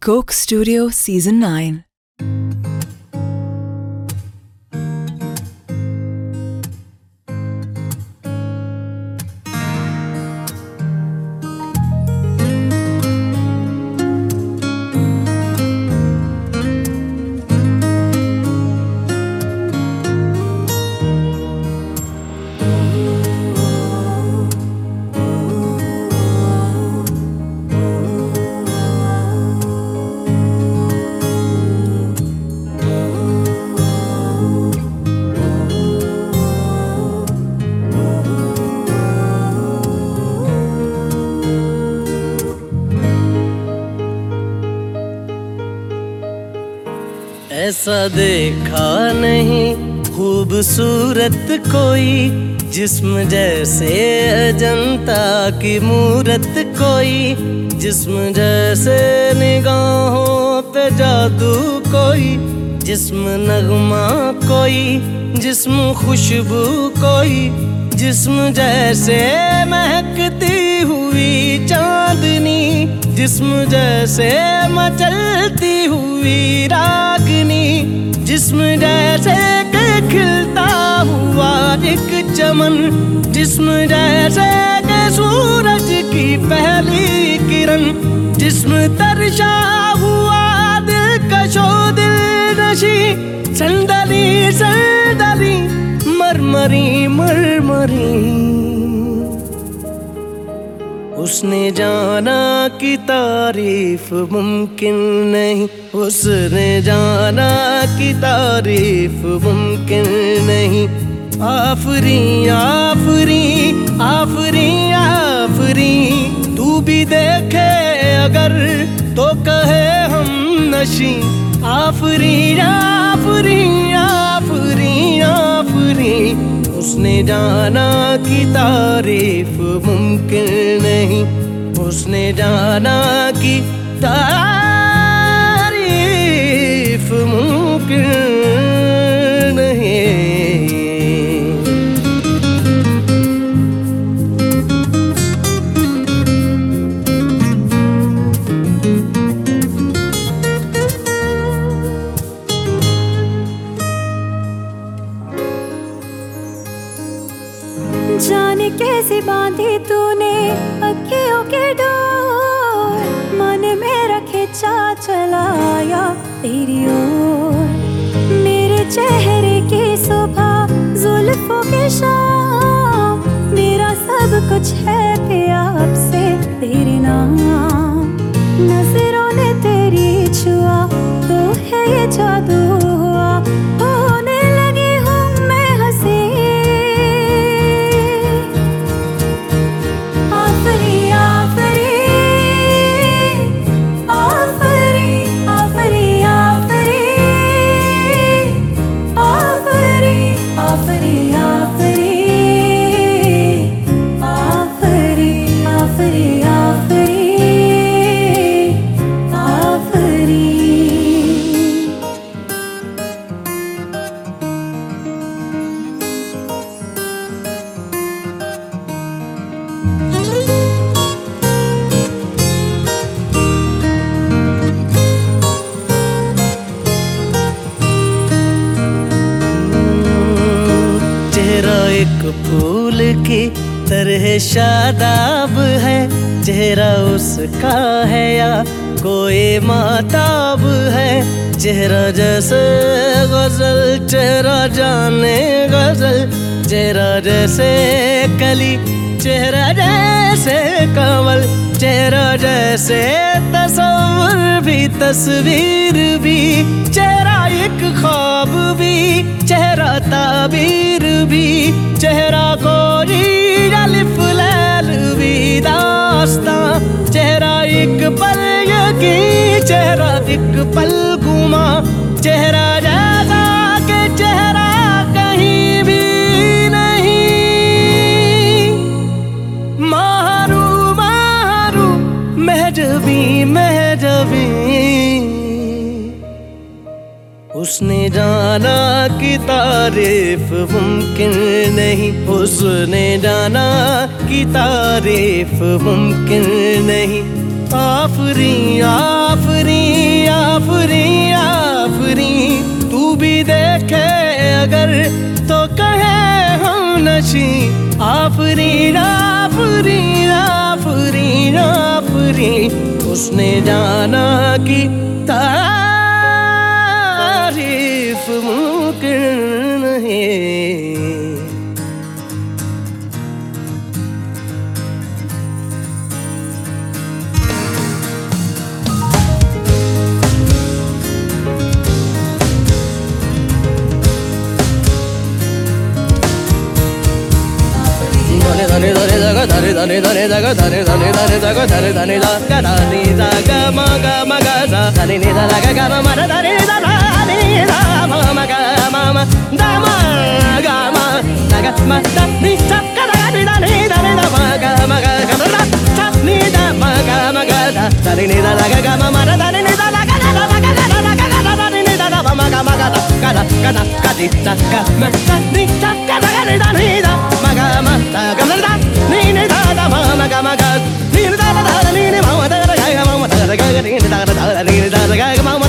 Coke Studio Season 9. ऐसा देखा नहीं। खूबसूरत कोई, जिस्म जैसे अजंता की मूरत कोई, जिस्म जैसे निगाहों पे जादू कोई, जिस्म नगमा कोई, जिस्म खुशबू कोई, जिस्म जैसे महकती हुई चांदनी। जिस्म जैसे मचलती हुई रागनी। जिस्म जैसे के खिलता हुआ एक चमन। जिस्म जैसे के सूरज की पहली किरण। जिस्म तरशा हुआ दिल कशो दिल नशी। संदली संदली मरमरी मरमरी। उसने जाना कि तारीफ़ मुमकिन नहीं। उसने जाना कि तारीफ़ मुमकिन नहीं। आफरी आफरी आफरी आफरी, तू भी देखे अगर तो कहे हम नशी। आफरी आफरी आफरी आफरी उसने जाना कि तारीफ़ मुमकिन नहीं। उसने जाना कि तारीफ़ कैसे बांधी तूने अखियों के डोर। मन में रखे चा चलाया तेरी ओर। मेरे चेहरे की सुबह जुल्फों के शाम। मेरा सब कुछ है प्यार फूल की तरह शादाब है। चेहरा उसका है या कोई माताब है। चेहरा जैसे गज़ल, चेहरा जाने गज़ल। चेहरा जैसे कली, चेहरा जैसे कमल चेहरा जैसे तस्वीर भी तस्वीर भी। चेहरा एक भी चेहरा ताबीर भी चेहरा कोई जाना की तारीफ़ मुमकिन नहीं। उसने जाना की तारीफ़ मुमकिन नहीं। आफरी आफरी आफरी आफरी, तू भी देखे अगर तो कहे हम नशी। आफरी आफरी आफरी आफरी, उसने जाना की तारीफ़ मुमकिन नहीं। దగ ధరి ధని ధని దగ ధరి ధని ధని దగ ధరి ధని దగ ధని దగ మగ మగ ధని నిద లగ గమ మర ధని నిద ధని రామ మగ మమ దమ గమ దగ మద ని చక్క ధని ధని ధని ద మగ మగ గమ ద చప్ని ద మగ మగ ధని నిద లగ గమ మర ధని kada kada kadita kamata nita kada kada nida maga mata gamada ni ni da da ma maga maga ni da da da ni ni ma da da ga ma da da ga ni da da da ni da da ga ma